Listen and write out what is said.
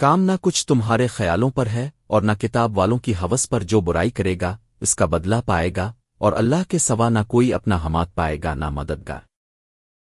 کام نہ کچھ تمہارے خیالوں پر ہے اور نہ کتاب والوں کی حوث پر جو برائی کرے گا، اس کا بدلہ پائے گا اور اللہ کے سوا نہ کوئی اپنا حمات پائے گا، نہ مددگار۔